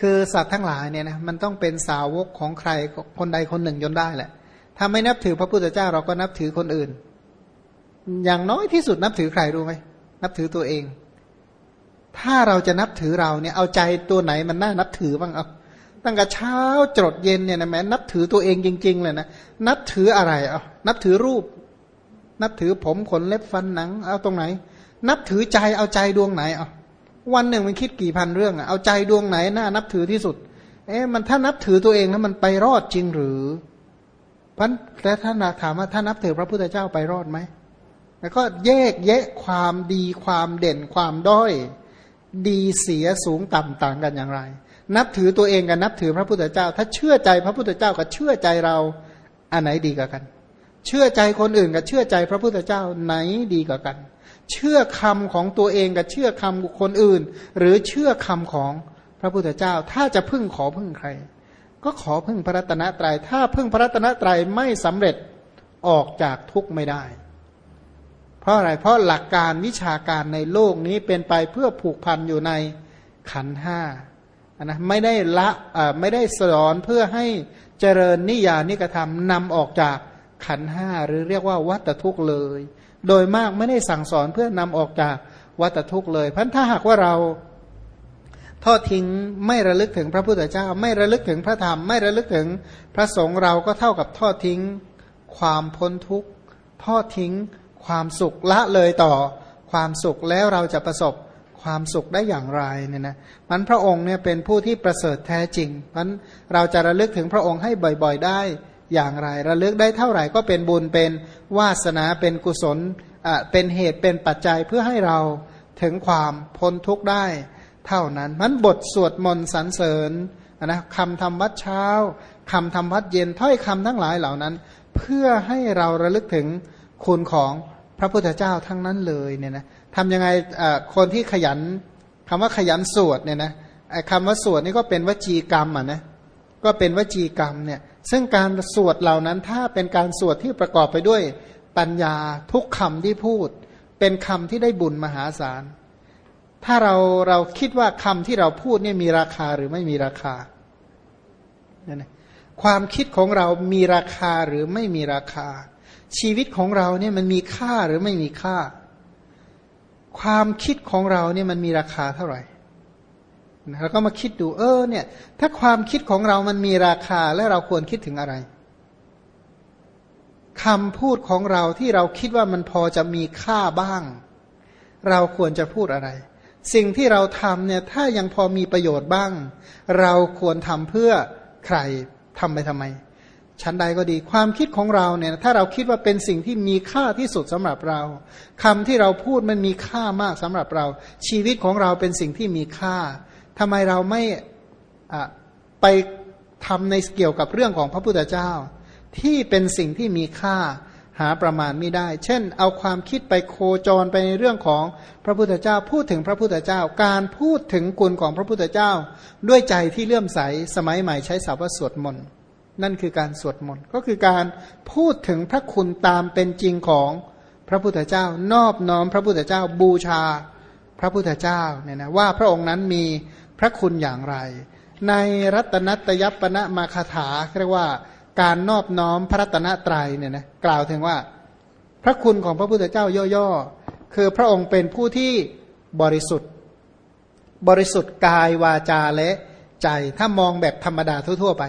คือสัตว์ทั้งหลายเนี่ยนะมันต้องเป็นสาวกของใครคนใดคนหนึ่งจนได้แหละ ถ้าไม่นับถือพระพุทธเจ้าเราก็นับถือคนอื่น อย่างน้อยที่สุดนับถือใครรู้ไหมนับถือตัวเอง ถ้าเราจะนับถือเราเนี่ยเอาใจตัวไหนมันน่านับถือบ้างเอาตั้งแต่เช้าจดเย็นเนี่ยนะแม้นับถือตัวเองจริง ๆ เลยนะนับถืออะไรเอานับถือรูป นับถือผมขนเล็บฟันหนัง เอาตรงไหน นับถือใจเอาใจดวงไหนเอา วันหนึ่งมันคิดกี่พันเรื่องอะเอาใจดวงไหนน่านับถือที่สุด เอ๊ะมันถ้านับถือตัวเองแล้วมันไปรอดจริงหรือพันแต่ท่านถามว่าถ้านับถือพระพุทธเจ้าไปรอดไหมแล้วก็แยกแยะความดีความเด่นความด้อย ดีเสียสูงต่ำต่างกันอย่างไร นับถือตัวเองกับนับถือพระพุทธเจ้า ถ้าเชื่อใจพระพุทธเจ้ากับเชื่อใจเราอันไหนดีกว่ากัน เชื่อใจคนอื่นกับเชื่อใจพระพุทธเจ้าไหนดีกว่ากัน เชื่อคำของตัวเองกับเชื่อคำคนอื่น หรือเชื่อคำของพระพุทธเจ้า ถ้าจะพึ่งขอพึ่งใคร ก็ขอพึ่งพระรัตนตรยัยถ้าพึ่งพระรัตนตรัยไม่สำเร็จออกจากทุกข์ไม่ได้ เพราะอะไรเพราะหลักการวิชาการในโลกนี้เป็นไปเพื่อผูกพันอยู่ในขันห้านะไม่ได้ละไม่ได้สอนเพื่อให้เจริญนิยานิกระทำนำออกจากขันห้าหรือเรียกว่าวัตทุกข์เลย โดยมากไม่ได้สั่งสอนเพื่อนำออกจากวัตทุกข์เลยเพราะถ้าหากว่าเราทอดทิ้งไม่ระลึกถึงพระพุทธเจ้า ไม่ระลึกถึงพระธรรม ไม่ระลึกถึงพระสงฆ์เราก็เท่ากับทอดทิ้งความพ้นทุกข์ทอดทิ้งความสุขละเลยต่อความสุขแล้วเราจะประสบความสุขได้อย่างไรเนี่ยนะมันพระองค์เนี่ยเป็นผู้ที่ประเสริฐแท้จริงมันเราจะระลึกถึงพระองค์ให้บ่อยๆได้ อย่างไร ระลึกได้เท่าไหร่ก็เป็นบุญเป็นวาสนาเป็นกุศลเป็นเหตุเป็นปัจจัยเพื่อให้เราถึงความพ้นทุกข์ได้เท่านั้นมันบทสวดมนต์สรรเสริญนะคำทำวัดเช้าคำทำวัดเย็นถ้อยคำทั้งหลายเหล่านั้น เพื่อให้เราระลึกถึงคุณของพระพุทธเจ้าทั้งนั้นเลยเนี่ยนะทำยังไงคนที่ขยันคำว่าขยันสวดเนี่ยนะคำว่าสวดนี่ก็เป็นวจีกรรมอะนะ ก็เป็นวจีกรรมเนี่ยซึ่งการสวดเหล่านั้นถ้าเป็นการสวดที่ประกอบไปด้วยปัญญาทุกคำที่พูด เป็นคำที่ได้บุญมหาศาล ถ้าเราเราคิดว่าคำที่เราพูดเนี่ยมีราคาหรือไม่มีราคาความคิดของเรามีราคาหรือไม่มีราคา ชีวิตของเราเนี่ยมันมีค่าหรือไม่มีค่า ความคิดของเราเนี่ยมันมีราคาเท่าไหร่ เราก็มาคิดดูเออเนี่ย ถ้าความคิดของเรามันมีราคาและเราควรคิดถึงอะไรคำพูดของเราที่เราคิดว่ามันพอจะมีค่าบ้าง เราควรจะพูดอะไร สิ่งที่เราทำเนี่ยถ้ายังพอมีประโยชน์บ้าง เราควรทำเพื่อใครทำไปทำไมชั้นใดก็ดีความคิดของเราเนี่ยถ้าเราคิดว่าเป็นสิ่งที่มีค่าที่สุดสำหรับเราคำที่เราพูดมันมีค่ามากสำหรับเรา ชีวิตของเราเป็นสิ่งที่มีค่า ทำไมเราไม่ไปทำในเกี่ยวกับเรื่องของพระพุทธเจ้า ที่เป็นสิ่งที่มีค่าหาประมาณไม่ได้ เช่น เอาความคิดไปโคจรไปในเรื่องของพระพุทธเจ้า พูดถึงพระพุทธเจ้า การพูดถึงคุณของพระพุทธเจ้า ด้วยใจที่เลื่อมใส สมัยใหม่ใช้ศัพท์ว่าสวดมนต์ นั่นคือการสวดมนต์ ก็คือการพูดถึงพระคุณตามเป็นจริงของพระพุทธเจ้า นอบน้อมพระพุทธเจ้า บูชาพระพุทธเจ้าเนี่ยนะว่าพระองค์นั้นมี พระคุณอย่างไร ในรัตนัตยปณะมาคาถาเรียกว่าการนอบน้อมพระรัตนตรัยเนี่ยนะกล่าวถึงว่า พระคุณของพระพุทธเจ้าย่อๆคือพระองค์เป็นผู้ที่บริสุทธิ์ บริสุทธิ์กายวาจาและใจถ้ามองแบบธรรมดาทั่วๆไป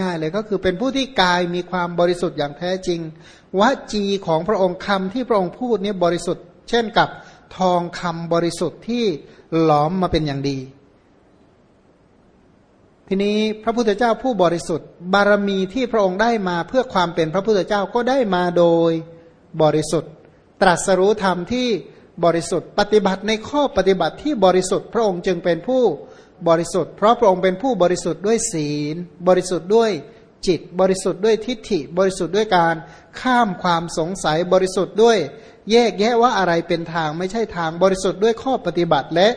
ง่ายๆเลยก็คือเป็นผู้ที่กายมีความบริสุทธิ์อย่างแท้จริงวจีของพระองค์คำที่พระองค์พูดนี้บริสุทธิ์ เช่นกับทองคำบริสุทธิ์ที่หลอมมาเป็นอย่างดี ทีนี้พระพุทธเจ้าผู้บริสุทธิ์ บารมีที่พระองค์ได้มาเพื่อความเป็นพระพุทธเจ้าก็ได้มาโดยบริสุทธิ์ ตรัสรู้ธรรมที่บริสุทธิ์ ปฏิบัติในข้อปฏิบัติที่บริสุทธิ์ พระองค์จึงเป็นผู้บริสุทธิ์ เพราะพระองค์เป็นผู้บริสุทธิ์ด้วยศีล บริสุทธิ์ด้วยจิต บริสุทธิ์ด้วยทิฏฐิ บริสุทธิ์ด้วยการข้ามความสงสัยบริสุทธิ์ด้วยแยกแยะว่าอะไรเป็นทางไม่ใช่ทางบริสุทธิ์ด้วยข้อปฏิบัติและ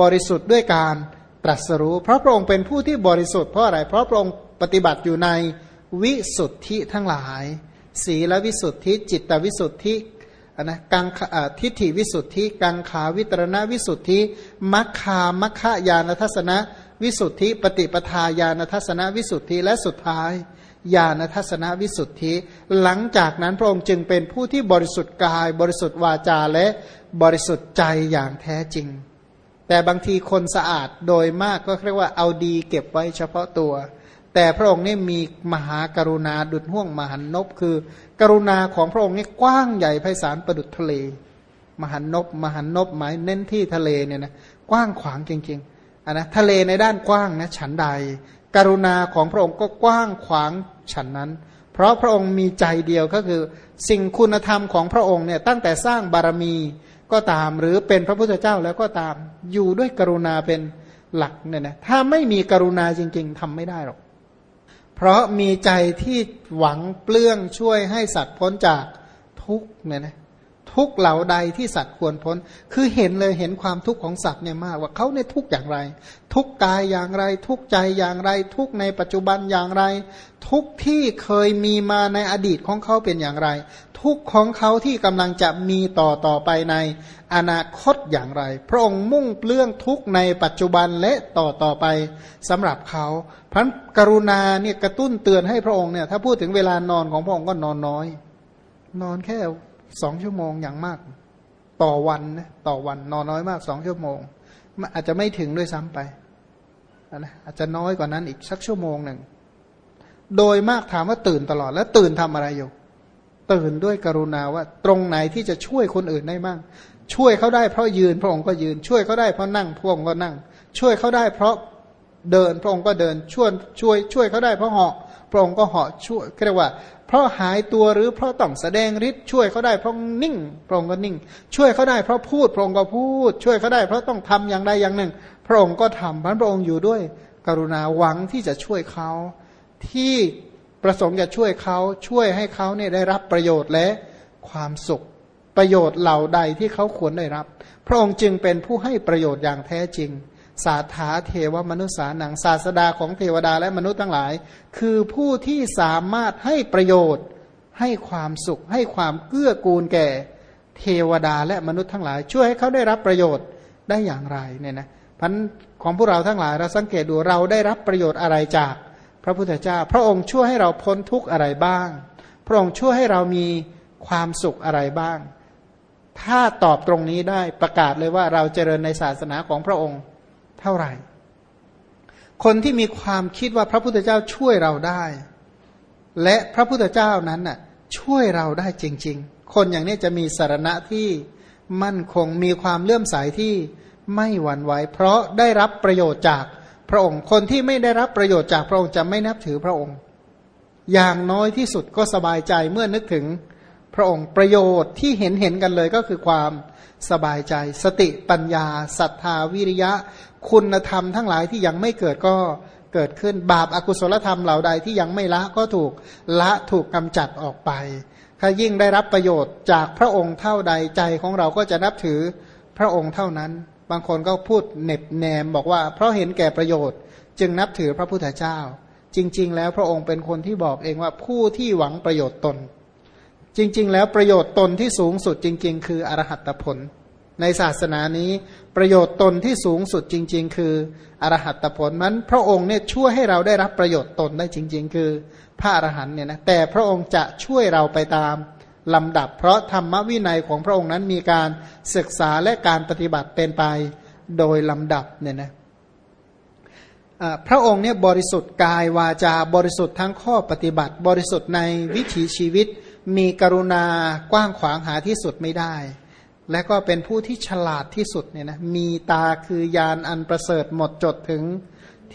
บริสุทธิ์ด้วยการ ตรัสรู้เพราะพระองค์เป็นผู้ที่บริสุทธิ์เพราะอะไร เพราะพระองค์ปฏิบัติอยู่ในวิสุทธิทั้งหลายสีและวิสุทธิ จิตตวิสุทธินะกังทิฏฐิวิสุทธิ กังขาวิตรณวิสุทธิมัคคามัคคายานทัศนะวิสุทธิ ปฏิปทาญาณทัศนวิสุทธิและสุดท้ายญาณทัศนวิสุทธิ หลังจากนั้นพระองค์จึงเป็นผู้ที่บริสุทธิ์กาย บริสุทธิ์วาจาและบริสุทธิ์ใจอย่างแท้จริง แต่บางทีคนสะอาดโดยมากก็เรียกว่าเอาดีเก็บไว้เฉพาะตัว แต่พระองค์นี่มีมหากรุณาดุจห่วงมหันนบคือ กรุณาของพระองค์นี่กว้างใหญ่ไพศาลประดุจทะเล มหันนบมหันนบหมายเน้นที่ทะเลเนี่ยนะกว้างขวางจริงๆอันนะทะเลในด้านกว้างนะฉันใด กรุณาของพระองค์ก็กว้างขวางฉันนั้น เพราะพระองค์มีใจเดียวก็คือ สิ่งคุณธรรมของพระองค์เนี่ยตั้งแต่สร้างบารมีก็ตามหรือเป็นพระพุทธเจ้าแล้วก็ตามอยู่ด้วยกรุณาเป็นหลักเนี่ยนะถ้าไม่มีกรุณาจริง ๆทำไม่ได้หรอก เพราะมีใจที่หวังเปลื้องช่วยให้สัตว์พ้นจากทุกเนี่ยนะ ทุกเหล่าใดที่สัตว์ควรพ้น คือเห็นเลยเห็นความทุกข์ของสัตว์เนี่ยมากว่าเขาในทุกอย่างไร ทุกกายอย่างไร ทุกใจอย่างไร ทุกในปัจจุบันอย่างไร ทุกที่เคยมีมาในอดีตของเขาเป็นอย่างไร ทุกของเขาที่กำลังจะมีต่อต่อไปในอนาคตอย่างไร พระองค์มุ่งเรื่องทุกในปัจจุบันและต่อต่อไปสำหรับเขาพันกรุณาเนี่ยกระตุ้นเตือนให้พระองค์เนี่ยถ้าพูดถึงเวลานอนของพระองค์ก็นอนน้อย นอนแค่ สองชั่วโมงอย่างมาก ต่อวันนะต่อวันนอนน้อยมากสองชั่วโมง อาจจะไม่ถึงด้วยซ้ำไปนะอาจจะน้อยกว่านั้นอีกสักชั่วโมงหนึ่ง โดยมากถามว่าตื่นตลอด แล้วตื่นทำอะไรอยู่ ตื่นด้วยกรุณาว่าตรงไหนที่จะช่วยคนอื่นได้มั่งช่วยเขาได้เพราะยืนพระองค์ก็ยืน ช่วยเขาได้เพราะนั่งพระองค์ก็นั่ง ช่วยเขาได้เพราะเดินพระองค์ก็เดินช่วยช่วย ช่วยเขาได้เพราะเหาะพระองค์ก็เหาะช่วยเรียกว่า เพราะหายตัวหรือเพราะต้องแสดงฤทธิ์ช่วยเขาได้เพราะนิ่งพระองค์ก็นิ่ง ช่วยเขาได้เพราะพูดพระองค์ก็พูด ช่วยเขาได้เพราะต้องทำอย่างใดอย่างหนึ่ง พระองค์ก็ทำพระองค์อยู่ด้วย กรุณาหวังที่จะช่วยเขาที่ประสงค์จะช่วยเขาช่วยให้เขาเนี่ยได้รับประโยชน์และความสุขประโยชน์เหล่าใดที่เขาควรได้รับ พระองค์จึงเป็นผู้ให้ประโยชน์อย่างแท้จริง สาธาเทวมนุษย์สานังศาสดาของเทวดาและมนุษย์ทั้งหลาย คือผู้ที่สามารถให้ประโยชน์ ให้ความสุข ให้ความเกื้อกูลแก่ เทวดาและมนุษย์ทั้งหลาย ช่วยให้เขาได้รับประโยชน์ได้อย่างไรเนี่ยนะพันของพวกเราทั้งหลายเราสังเกตดูเราได้รับประโยชน์อะไรจาก พระพุทธเจ้า พระองค์ช่วยให้เราพ้นทุกข์อะไรบ้าง พระองค์ช่วยให้เรามีความสุขอะไรบ้าง ถ้าตอบตรงนี้ได้ประกาศเลยว่าเราเจริญในศาสนาของพระองค์ เท่าไหร่ คนที่มีความคิดว่าพระพุทธเจ้าช่วยเราได้ และพระพุทธเจ้านั้นน่ะช่วยเราได้จริง ๆ คนอย่างนี้จะมีสารณะที่มั่นคงมีความเลื่อมใสที่ไม่หวั่นไหวเพราะได้รับประโยชน์จากพระองค์ คนที่ไม่ได้รับประโยชน์จากพระองค์จะไม่นับถือพระองค์ อย่างน้อยที่สุดก็สบายใจเมื่อนึกถึงพระองค์ประโยชน์ที่เห็นเห็นกันเลยก็คือความ สบายใจ สติปัญญาศรัทธาวิริยะ คุณธรรมทั้งหลายที่ยังไม่เกิดก็เกิดขึ้นบาปอากุศลธรรมเหล่าใดที่ยังไม่ละก็ถูกละถูกกำจัดออกไป ถ้ายิ่งได้รับประโยชน์จากพระองค์เท่าใดใจของเราก็จะนับถือพระองค์เท่านั้น บางคนก็พูดเน็บแนมบอกว่า เพราะเห็นแก่ประโยชน์ จึงนับถือพระพุทธเจ้า จริง ๆ แล้วพระองค์เป็นคนที่บอกเองว่าผู้ที่หวังประโยชน์ตน จริง ๆ แล้วประโยชน์ตนที่สูงสุดจริง ๆ คืออรหัตผล ในศาสนานี้ประโยชน์ตนที่สูงสุดจริง ๆ คืออรหัตผลนั้นพระองค์เนี่ยช่วยให้เราได้รับประโยชน์ตนได้จริง ๆ คือพระอรหันเนี่ยนะแต่พระองค์จะช่วยเราไปตามลำดับ เพราะธรรมวินัยของพระองค์นั้นมีการศึกษาและการปฏิบัติเป็นไปโดยลำดับเนี่ยนะพระองค์เนี่ยบริสุทธิ์กายวาจาบริสุทธิ์ทั้งข้อปฏิบัติ บริสุทธิ์ในวิถีชีวิต มีกรุณากว้างขวางหาที่สุดไม่ได้ และก็เป็นผู้ที่ฉลาดที่สุดเนี่ยนะมีตาคือยานอันประเสริฐหมดจดถึง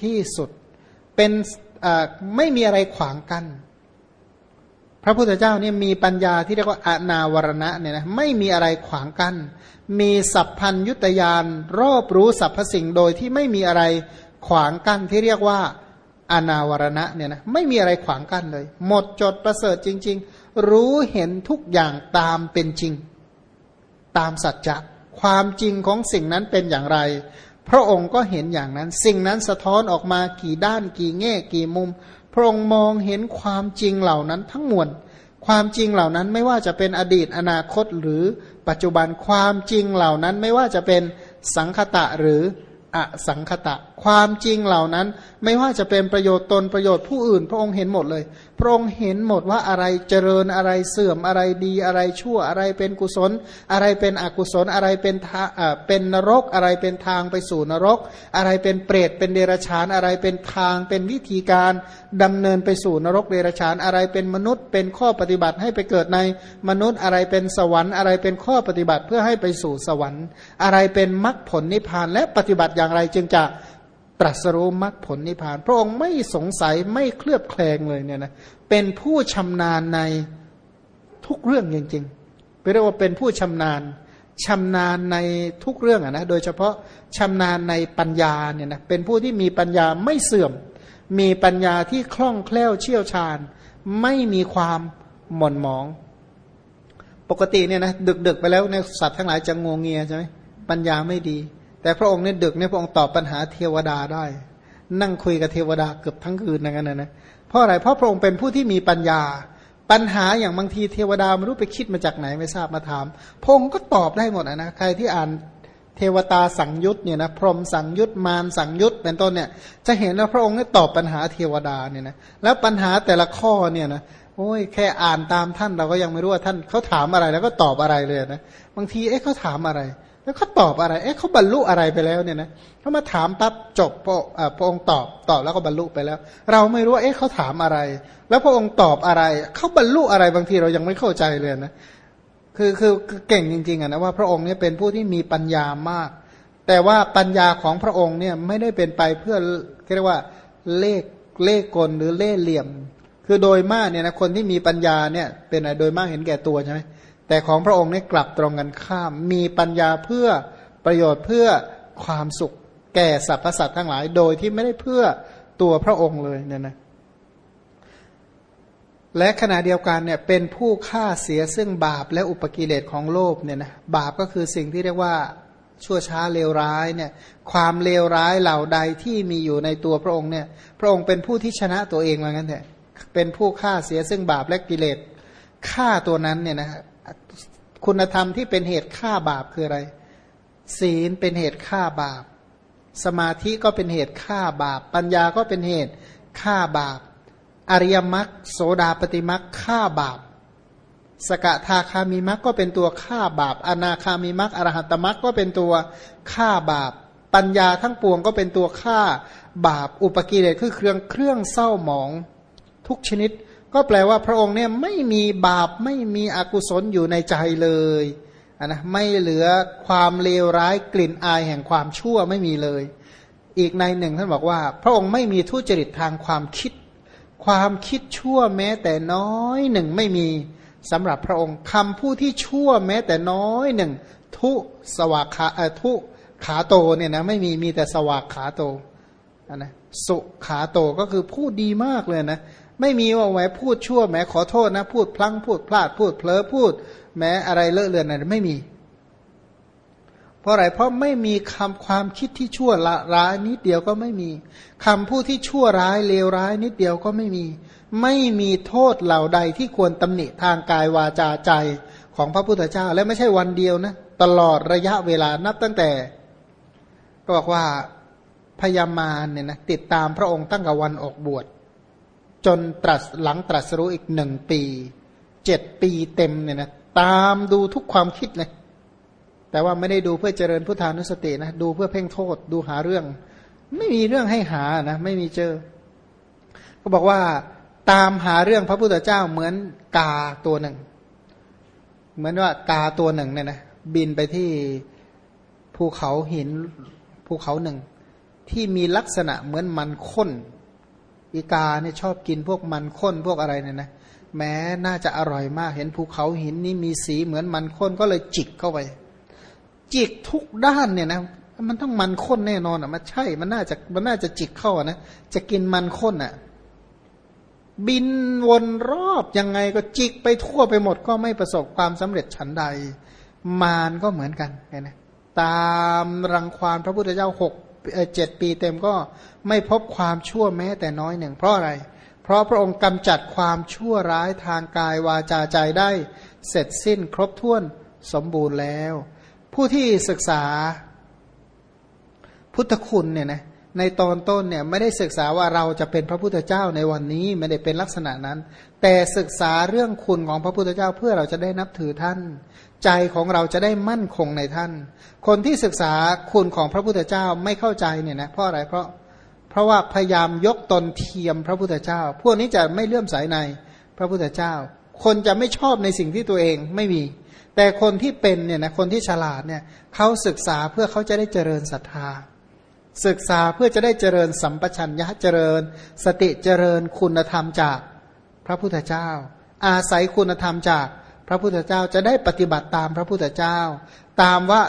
ที่สุด เป็นไม่มีอะไรขวางกัน้นพระพุทธเจ้าเนี่ยมีปัญญาที่เรียกว่าอนาวรณะเนี่ยนะไม่มีอะไรขวางกั้นมีสัพพัญยุตยานรอบรู้สรรพสิ่งโดยที่ไม่มีอะไรขวางกั้นที่เรียกว่าอนาวรณะเนี่ยนะไม่มีอะไรขวางกั้นเลย หมดจดประเสริฐจริง ๆ รู้เห็นทุกอย่างตามเป็นจริง ตามสัจจะความจริงของสิ่งนั้นเป็นอย่างไร พระองค์ก็เห็นอย่างนั้น สิ่งนั้นสะท้อนออกมากี่ด้านกี่แง่กี่มุม พระองค์มองเห็นความจริงเหล่านั้นทั้งมวลความจริงเหล่านั้นไม่ว่าจะเป็นอดีตอนาคตหรือปัจจุบันความจริงเหล่านั้นไม่ว่าจะเป็นสังคตะหรืออสังคตะ ความจริงเหล่านั้นไม่ว่าจะเป็นประโยชน์ตนประโยชน์ผู้อื่น พระองค์เห็นหมดเลย พระองค์เห็นหมดว่าอะไรเจริญอะไรเสื่อมอะไรดีอะไรชั่วอะไรเป็นกุศล อะไรเป็นอกุศลอะไรเป็นเป็นนรกอะไรเป็นทางไปสู่นรก อะไรเป็นเปรตเป็นเดรัจฉานอะไรเป็นทางเป็นวิธีการดำเนินไปสู่นรกเดรัจฉานอะไรเป็นมนุษย์ เป็นข้อปฏิบัติให้ไปเกิดในมนุษย์อะไรเป็นสวรรค์อะไรเป็นข้อปฏิบัติเพื่อให้ไปสู่สวรรค์ อะไรเป็นมรรคผลนิพพานและปฏิบัติอย่างไรจึงจะ ตรัสรู้มรรคผลนิพพาน พระองค์ไม่สงสัยไม่เคลือบแคลงเลยเนี่ยนะเป็นผู้ชำนาญในทุกเรื่องจริงๆเรียกว่าเป็นผู้ชำนาญชำนาญในทุกเรื่องอะนะโดยเฉพาะชำนาญในปัญญาเนี่ยนะเป็นผู้ที่มีปัญญาไม่เสื่อม มีปัญญาที่คล่องแคล่วเชี่ยวชาญ ไม่มีความหม่นหมอง ปกติเนี่ยนะดึกๆไปแล้วในสัตว์ทั้งหลายจะงงเงียใช่ไหมปัญญาไม่ดี แต่พระองค์เนี่ยดึกเนี่ยพระองค์ตอบปัญหาเทวดาได้ นั่งคุยกับเทวดาเกือบทั้งคืนอย่างนั้นนะเพราะอะไรเพราะพระองค์เป็นผู้ที่มีปัญญา ปัญหาอย่างบางทีเทวดาไม่รู้ไปคิดมาจากไหนไม่ทราบมาถามพระองค์ก็ตอบได้หมดนะใครที่อ่านเทวตาสังยุตเนี่ยนะพรหมสังยุตมารสังยุตเป็นต้นเนี่ยจะเห็นว่าพระองค์ได้ตอบปัญหาเทวดาเนี่ยนะแล้วปัญหาแต่ละข้อเนี่ยนะโอ้ยแค่อ่านตามท่านเราก็ยังไม่รู้ว่าท่านเขาถามอะไรแล้วก็ตอบอะไรเลยนะบางทีเอ๊ะเขาถามอะไร แล้วเขาตอบอะไร เอ๊ะเขาบรรลุอะไรไปแล้วเนี่ยนะเขามาถามปั๊บจบพระพระองค์ตอบตอบแล้วก็บรรลุไปแล้ว เราไม่รู้ว่าเอ๊ะเขาถามอะไร แล้วพระองค์ตอบอะไรเขาบรรลุอะไรบางทีเรายังไม่เข้าใจเลยนะคือคือเก่งจริงๆอะนะว่าพระองค์เนี่ยเป็นผู้ที่มีปัญญามาก แต่ว่าปัญญาของพระองค์เนี่ยไม่ได้เป็นไปเพื่อเรียกว่าเลขเลขกลหรือเล่เหลี่ยม คือโดยมากเนี่ยนะคนที่มีปัญญาเนี่ยเป็นอะไรโดยมากเห็นแก่ตัวใช่ไหม แต่ของพระองค์นี่กลับตรงกันข้าม มีปัญญาเพื่อประโยชน์เพื่อความสุข แก่สรรพสัตว์ทั้งหลาย โดยที่ไม่ได้เพื่อตัวพระองค์เลยเนี่ยนะและขณะเดียวกันเนี่ยเป็นผู้ฆ่าเสียซึ่งบาปและอุปกิเลสของโลกเนี่ยนะบาปก็คือสิ่งที่เรียกว่าชั่วช้าเลวร้ายเนี่ยความเลวร้ายเหล่าใดที่มีอยู่ในตัวพระองค์เนี่ยพระองค์เป็นผู้ที่ชนะตัวเองว่างั้นเถอะเป็นผู้ฆ่าเสียซึ่งบาปและกิเลส ฆ่าตัวนั้นเนี่ยนะคุณธรรมที่เป็นเหตุฆ่าบาปคืออะไร ศีลเป็นเหตุฆ่าบาป สมาธิก็เป็นเหตุฆ่าบาป ปัญญาก็เป็นเหตุฆ่าบาป อริยมรรคโสดาปฏิมรรคฆ่าบาป สกทาคามีมรรคก็เป็นตัวฆ่าบาป อนาคามีมรรคอรหัตมรรคก็เป็นตัวฆ่าบาป ปัญญาทั้งปวงก็เป็นตัวฆ่าบาป อุปกิเลสคือเครื่องเครื่องเศร้าหมองทุกชนิด ก็แปลว่าพระองค์เนี่ยไม่มีบาปไม่มีอกุศลอยู่ในใจเลยนะไม่เหลือความเลวร้ายกลิ่นอายแห่งความชั่วไม่มีเลย อีกในหนึ่งท่านบอกว่า พระองค์ไม่มีทุจริตทางความคิด ความคิดชั่วแม้แต่น้อยหนึ่งไม่มีสำหรับพระองค์คำพูดที่ชั่วแม้แต่น้อยหนึ่งทุสวากขาทุขาโตเนี่ยนะไม่มีมีแต่สวากขาโตนะสุขาโตก็คือพูดดีมากเลยนะ ไม่มีว่าแหมพูดชั่วแหมขอโทษนะ พูดพลั้งพูดพลาดพูดเผลอพูดแม้อะไรเลอะเลือนอะไรไม่มี เพราะอะไรเพราะไม่มีคำความคิดที่ชั่วละร้ายนิดเดียวก็ไม่มีคำพูดที่ชั่วร้ายเลวร้ายนิดเดียวก็ไม่มี ไม่มีโทษเหล่าใดที่ควรตำหนิทางกายวาจาใจของพระพุทธเจ้า และไม่ใช่วันเดียวนะตลอดระยะเวลานับตั้งแต่ ก็บอกว่าพยามารเนี่ยนะติดตามพระองค์ตั้งแต่วันออกบวช จนตรัสหลังตรัสรู้อีกหนึ่งปีเจ็ดปีเต็มเนี่ยนะตามดูทุกความคิดเลยแต่ว่าไม่ได้ดูเพื่อเจริญพุทธานุสตินะดูเพื่อเพ่งโทษดูหาเรื่อง ไม่มีเรื่องให้หานะไม่มีเจอ ก็บอกว่าตามหาเรื่องพระพุทธเจ้าเหมือนกาตัวหนึ่ง เหมือนว่ากาตัวหนึ่งเนี่ยนะบินไปที่ภูเขาหินภูเขาหนึ่ง ที่มีลักษณะเหมือนมันข้น อีกาเนี่ยชอบกินพวกมันข้นพวกอะไรเนี่ยนะแม้น่าจะอร่อยมากเห็นภูเขาหินนี่มีสีเหมือนมันข้นก็เลยจิกเข้าไป จิกทุกด้านเนี่ยนะมันต้องมันข้นแน่นอนอะมันใช่ มันน่าจะมันน่าจะจิกเข้านะจะกินมันข้นอะ บินวนรอบยังไงก็จิกไปทั่วไปหมดก็ไม่ประสบความสำเร็จฉันใด มารก็เหมือนกันไงนะตามรังควานพระพุทธเจ้าหก เจ็ดปีเต็มก็ไม่พบความชั่วแม้แต่น้อยหนึ่ง เพราะอะไร เพราะพระองค์กำจัดความชั่วร้ายทางกายวาจาใจได้เสร็จสิ้นครบถ้วนสมบูรณ์แล้ว ผู้ที่ศึกษาพุทธคุณเนี่ยนะ ในตอนต้นเนี่ยไม่ได้ศึกษาว่าเราจะเป็นพระพุทธเจ้าในวันนี้ไม่ได้เป็นลักษณะนั้น แต่ศึกษาเรื่องคุณของพระพุทธเจ้าเพื่อเราจะได้นับถือท่าน ใจของเราจะได้มั่นคงในท่าน คนที่ศึกษาคุณของพระพุทธเจ้าไม่เข้าใจเนี่ยนะเพราะอะไรเพราะเพราะว่าพยายามยกตนเทียมพระพุทธเจ้า พวกนี้จะไม่เลื่อมใสในพระพุทธเจ้า คนจะไม่ชอบในสิ่งที่ตัวเองไม่มี แต่คนที่เป็นเนี่ยนะคนที่ฉลาดเนี่ยเขาศึกษาเพื่อเขาจะได้เจริญศรัทธา ศึกษาเพื่อจะได้เจริญสัมปชัญญะเจริญ สติเจริญคุณธรรมจากพระพุทธเจ้า อาศัยคุณธรรมจากพระพุทธเจ้าจะได้ปฏิบัติตามพระพุทธเจ้า ตามว่า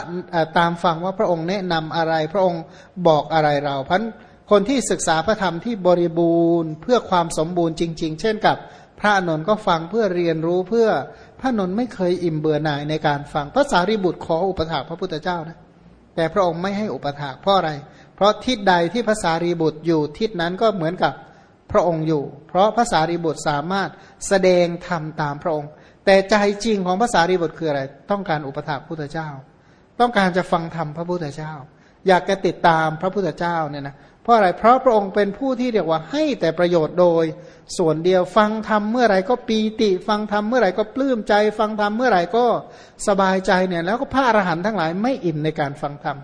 ตามฟังว่าพระองค์แนะนำอะไร พระองค์บอกอะไรเราเพราะคนที่ศึกษาพระธรรมที่บริบูรณ์เพื่อความสมบูรณ์จริง ๆ เช่นกับพระนนท์ก็ฟังเพื่อเรียนรู้เพื่อพระนนท์ไม่เคยอิ่มเบื่อหน่ายในการฟังพระสารีบุตรขออุปถากพระพุทธเจ้านะแต่พระองค์ไม่ให้อุปถากเพราะอะไร เพราะทิศใดที่ภาษารีบุตรอยู่ทิศนั้นก็เหมือนกับพระองค์อยู่ เพราะภาษารีบุตรสามารถแสดงธรรมตามพระองค์ แต่ใจจริงของภาษารีบุตรคืออะไร ต้องการอุปถัมภ์พุทธเจ้า ต้องการจะฟังธรรมพระพุทธเจ้า อยากจะติดตามพระพุทธเจ้าเนี่ยนะเพราะอะไรเพราะพระองค์เป็นผู้ที่เรียกว่าให้แต่ประโยชน์โดย ส่วนเดียวฟังธรรมเมื่อไหร่ก็ปีติ ฟังธรรมเมื่อไหร่ก็ปลื้มใจ ฟังธรรมเมื่อไหร่ก็สบายใจเนี่ยแล้วก็พระอรหันต์ทั้งหลายไม่อิ่มในการฟังธรรม